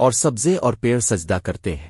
اور سبزے اور پیڑ سجدہ کرتے ہیں۔